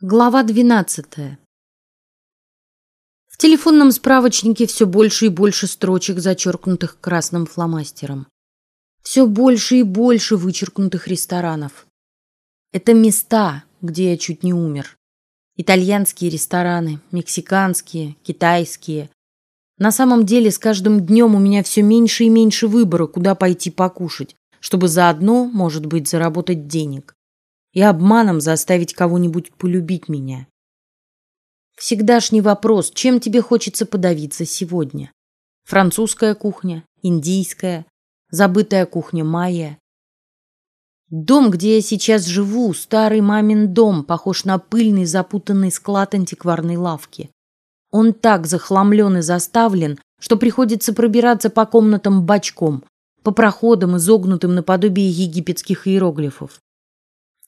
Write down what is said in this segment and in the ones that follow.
Глава двенадцатая. В телефонном справочнике все больше и больше строчек, зачеркнутых красным фломастером. Все больше и больше вычеркнутых ресторанов. Это места, где я чуть не умер. Итальянские рестораны, мексиканские, китайские. На самом деле с каждым днем у меня все меньше и меньше выбора, куда пойти покушать, чтобы заодно, может быть, заработать денег и обманом заставить кого-нибудь полюбить меня. Всегдашний вопрос, чем тебе хочется подавиться сегодня? Французская кухня, индийская, забытая кухня майя. Дом, где я сейчас живу, старый мамин дом, похож на пыльный запутанный склад антикварной лавки. Он так захламлен и заставлен, что приходится пробираться по комнатам бочком, по проходам, изогнутым наподобие египетских иероглифов.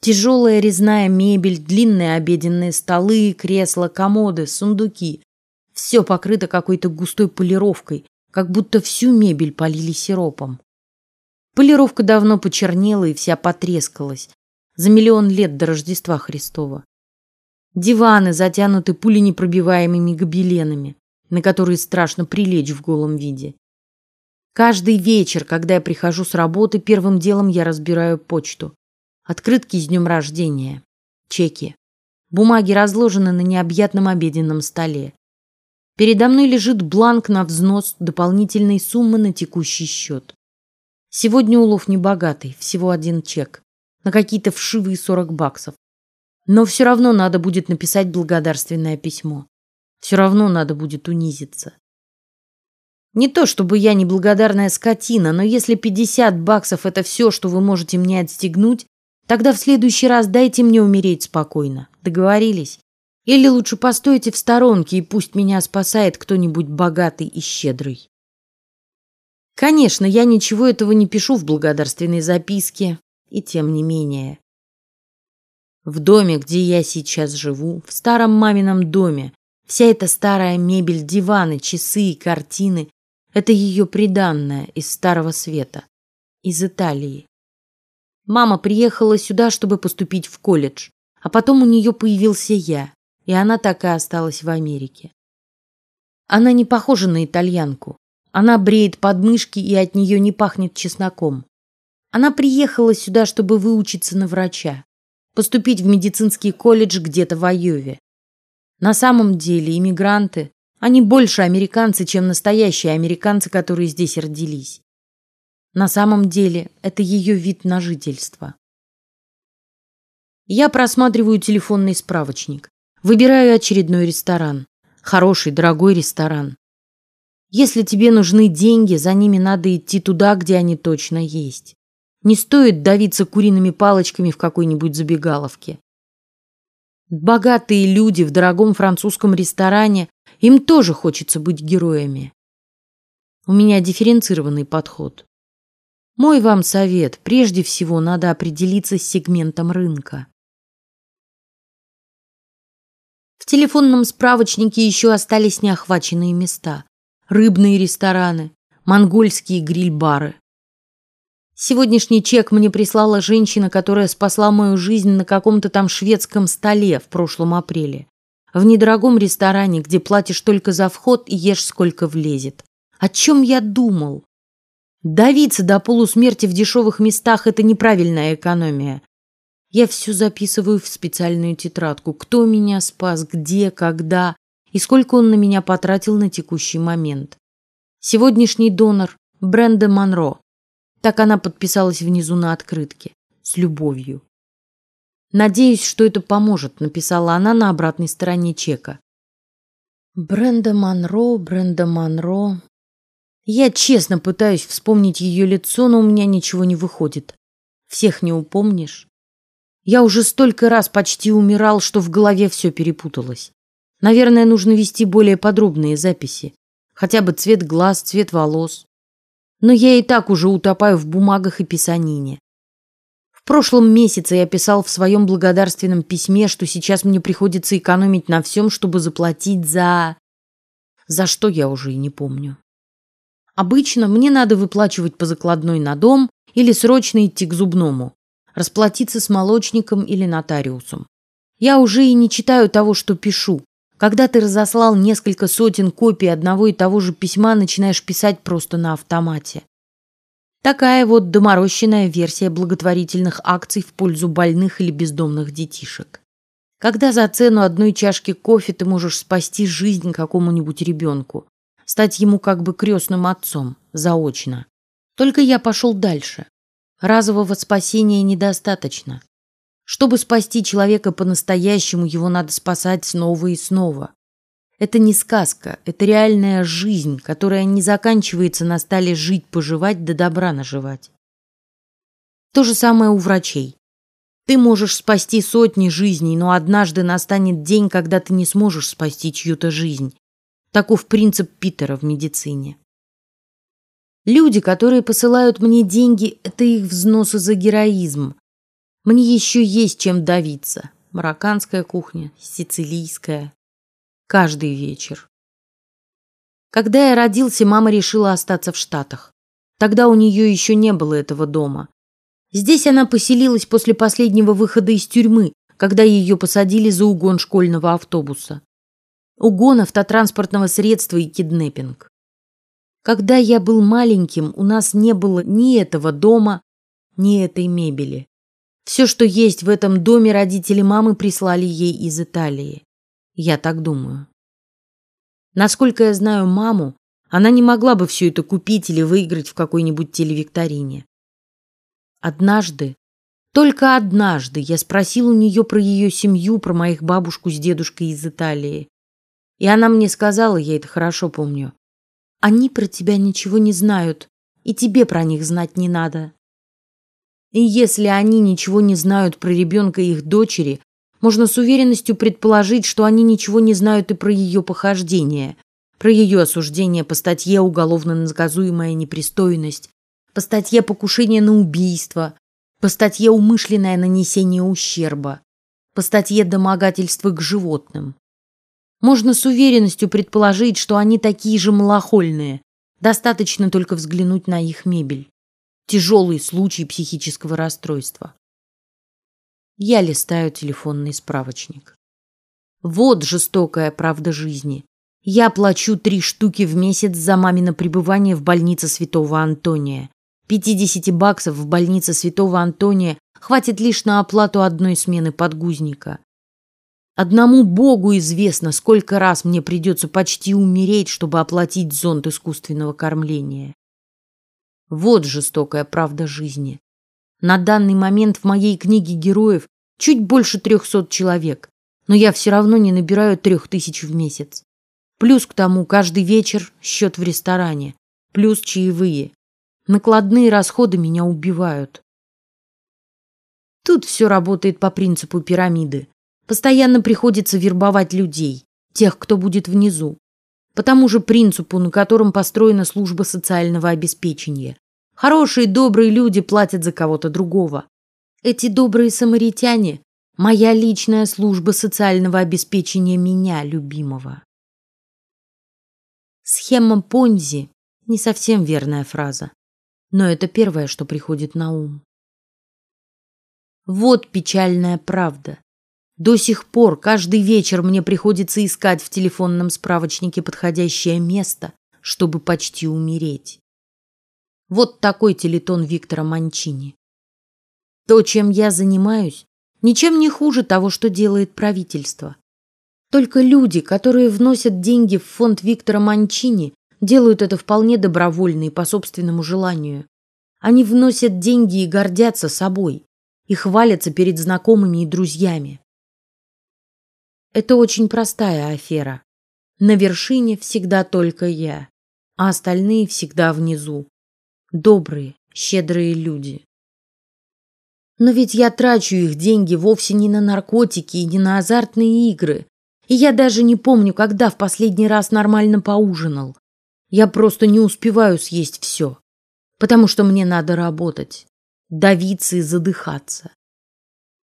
Тяжелая резная мебель, длинные обеденные столы, кресла, комоды, сундуки. Все покрыто какой-то густой полировкой, как будто всю мебель полили сиропом. Полировка давно почернела и вся потрескалась. За миллион лет до Рождества Христова. Диваны затянуты пуленепробиваемыми гобеленами, на которые страшно прилечь в голом виде. Каждый вечер, когда я прихожу с работы, первым делом я разбираю почту. Открытки с днем рождения, чеки, бумаги разложены на необъятном обеденном столе. Передо мной лежит бланк на взнос дополнительной суммы на текущий счет. Сегодня улов не богатый, всего один чек на какие-то вшивые сорок баксов. Но все равно надо будет написать благодарственное письмо. Все равно надо будет унизиться. Не то чтобы я неблагодарная скотина, но если пятьдесят баксов это все, что вы можете мне отстегнуть, Тогда в следующий раз дайте мне умереть спокойно. Договорились? Или лучше постойте в сторонке и пусть меня спасает кто-нибудь богатый и щедрый. Конечно, я ничего этого не пишу в благодарственной записке, и тем не менее. В доме, где я сейчас живу, в старом мамином доме, вся эта старая мебель, диваны, часы и картины – это ее приданное из старого света, из Италии. Мама приехала сюда, чтобы поступить в колледж, а потом у нее появился я, и она так и осталась в Америке. Она не похожа на итальянку. Она бреет подмышки, и от нее не пахнет чесноком. Она приехала сюда, чтобы выучиться на врача, поступить в медицинский колледж где-то в Айове. На самом деле иммигранты, они больше американцы, чем настоящие американцы, которые здесь родились. На самом деле это ее вид на жительство. Я просматриваю телефонный справочник, выбираю очередной ресторан, хороший, дорогой ресторан. Если тебе нужны деньги, за ними надо идти туда, где они точно есть. Не стоит давиться куриными палочками в какой-нибудь забегаловке. Богатые люди в дорогом французском ресторане, им тоже хочется быть героями. У меня дифференцированный подход. Мой вам совет: прежде всего надо определиться с сегментом рынка. В телефонном справочнике еще остались неохваченные места: рыбные рестораны, монгольские гриль-бары. Сегодняшний чек мне прислала женщина, которая спасла мою жизнь на каком-то там шведском столе в прошлом апреле, в недорогом ресторане, где платишь только за вход и ешь сколько влезет. О чем я думал? Давиться до полусмерти в дешевых местах – это неправильная экономия. Я все записываю в специальную тетрадку. Кто меня спас, где, когда и сколько он на меня потратил на текущий момент. Сегодняшний донор – Бренда Монро. Так она подписалась внизу на открытке. С любовью. Надеюсь, что это поможет, написала она на обратной стороне чека. Бренда Монро, Бренда Монро. Я честно пытаюсь вспомнить ее лицо, но у меня ничего не выходит. Всех не упомнишь. Я уже столько раз почти умирал, что в голове все перепуталось. Наверное, нужно вести более подробные записи, хотя бы цвет глаз, цвет волос. Но я и так уже утопаю в бумагах и писанине. В прошлом месяце я писал в своем благодарственном письме, что сейчас мне приходится экономить на всем, чтобы заплатить за... За что я уже и не помню. Обычно мне надо выплачивать по закладной на дом или срочно идти к зубному, расплатиться с молочником или нотариусом. Я уже и не читаю того, что пишу. Когда ты разослал несколько сотен копий одного и того же письма, начинаешь писать просто на автомате. Такая вот доморощенная версия благотворительных акций в пользу больных или бездомных детишек. Когда за цену одной чашки кофе ты можешь спасти жизнь какому-нибудь ребенку, стать ему как бы крестным отцом заочно. Только я пошел дальше. Разового спасения недостаточно. Чтобы спасти человека по-настоящему, его надо спасать снова и снова. Это не сказка, это реальная жизнь, которая не заканчивается на столе жить, поживать, до да добра наживать. То же самое у врачей. Ты можешь спасти сотни жизней, но однажды настанет день, когда ты не сможешь спасти чью-то жизнь. Таков принцип Питера в медицине. Люди, которые посылают мне деньги, это их взносы за героизм, мне еще есть чем давиться. Марокканская кухня, сицилийская. Каждый вечер. Когда я родился, мама решила остаться в Штатах. Тогда у нее еще не было этого дома. Здесь она поселилась после последнего выхода из тюрьмы, когда ее посадили за угон школьного автобуса. Угон автотранспортного средства и киднеппинг. Когда я был маленьким, у нас не было ни этого дома, ни этой мебели. Все, что есть в этом доме, родители мамы прислали ей из Италии. Я так думаю. Насколько я знаю маму, она не могла бы все это купить или выиграть в какой-нибудь телевикторине. Однажды, только однажды, я спросил у нее про ее семью, про моих бабушку с дедушкой из Италии, и она мне сказала, я это хорошо помню, они про тебя ничего не знают, и тебе про них знать не надо. И если они ничего не знают про ребенка их дочери, можно с уверенностью предположить, что они ничего не знают и про ее похождения, про ее осуждение по статье уголовно наказуемая непристойность, по статье покушение на убийство, по статье умышленное нанесение ущерба, по статье домогательство к животным. Можно с уверенностью предположить, что они такие же малохольные. Достаточно только взглянуть на их мебель тяжелый случай психического расстройства. Я листаю телефонный справочник. Вот жестокая правда жизни. Я плачу три штуки в месяц за мамино пребывание в больнице Святого Антония. 50 баксов в больнице Святого Антония хватит лишь на оплату одной смены подгузника. Одному Богу известно, сколько раз мне придется почти умереть, чтобы оплатить зонд искусственного кормления. Вот жестокая правда жизни. На данный момент в моей книге героев чуть больше трехсот человек, но я все равно не набираю трех тысяч в месяц. Плюс к тому каждый вечер счет в ресторане, плюс чаевые. Накладные расходы меня убивают. Тут все работает по принципу пирамиды. Постоянно приходится вербовать людей, тех, кто будет внизу по тому же принципу, на котором построена служба социального обеспечения. Хорошие, добрые люди платят за кого-то другого. Эти добрые самаритяне – моя личная служба социального обеспечения меня, любимого. Схема Понзи – не совсем верная фраза, но это первое, что приходит на ум. Вот печальная правда. До сих пор каждый вечер мне приходится искать в телефонном справочнике подходящее место, чтобы почти умереть. Вот такой телетон Виктора Манчини. То, чем я занимаюсь, ничем не хуже того, что делает правительство. Только люди, которые вносят деньги в фонд Виктора Манчини, делают это вполне добровольно и по собственному желанию. Они вносят деньги и гордятся собой, и хвалятся перед знакомыми и друзьями. Это очень простая афера. На вершине всегда только я, а остальные всегда внизу. Добрые, щедрые люди. Но ведь я трачу их деньги вовсе не на наркотики и не на азартные игры. И я даже не помню, когда в последний раз нормально поужинал. Я просто не успеваю съесть все, потому что мне надо работать, давиться и задыхаться.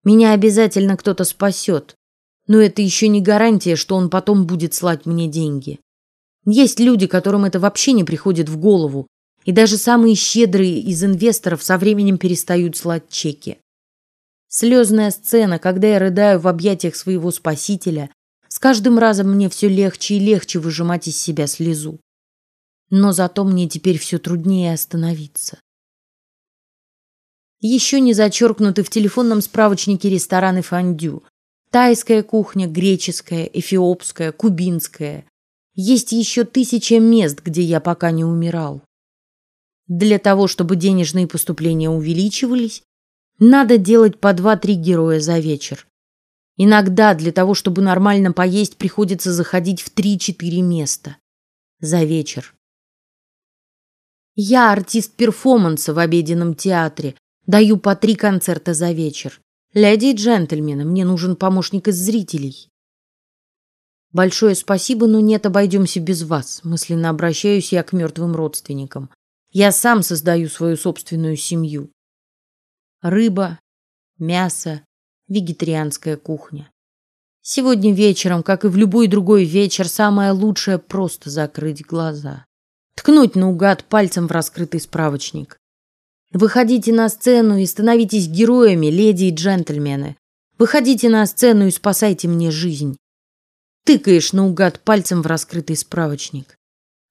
Меня обязательно кто-то спасет, но это еще не гарантия, что он потом будет слать мне деньги. Есть люди, которым это вообще не приходит в голову, и даже самые щедрые из инвесторов со временем перестают слать чеки. Слезная сцена, когда я рыдаю в объятиях своего спасителя, с каждым разом мне все легче и легче выжимать из себя слезу. Но зато мне теперь все труднее остановиться. Еще не зачеркнуты в телефонном справочнике рестораны фондю. Тайская кухня, греческая, эфиопская, кубинская. Есть еще тысяча мест, где я пока не умирал. Для того, чтобы денежные поступления увеличивались, надо делать по два-три героя за вечер. Иногда для того, чтобы нормально поесть, приходится заходить в три-четыре места за вечер. Я артист перформанса в обеденном театре, даю по три концерта за вечер. Леди и джентльмены, мне нужен помощник из зрителей. Большое спасибо, но нет, обойдемся без вас. Мысленно обращаюсь я к мертвым родственникам. Я сам создаю свою собственную семью. Рыба, мясо, вегетарианская кухня. Сегодня вечером, как и в любой другой вечер, самое лучшее просто закрыть глаза, ткнуть наугад пальцем в раскрытый справочник. Выходите на сцену и становитесь героями, леди и джентльмены. Выходите на сцену и спасайте мне жизнь. Тыкаешь наугад пальцем в раскрытый справочник.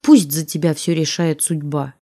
Пусть за тебя все решает судьба.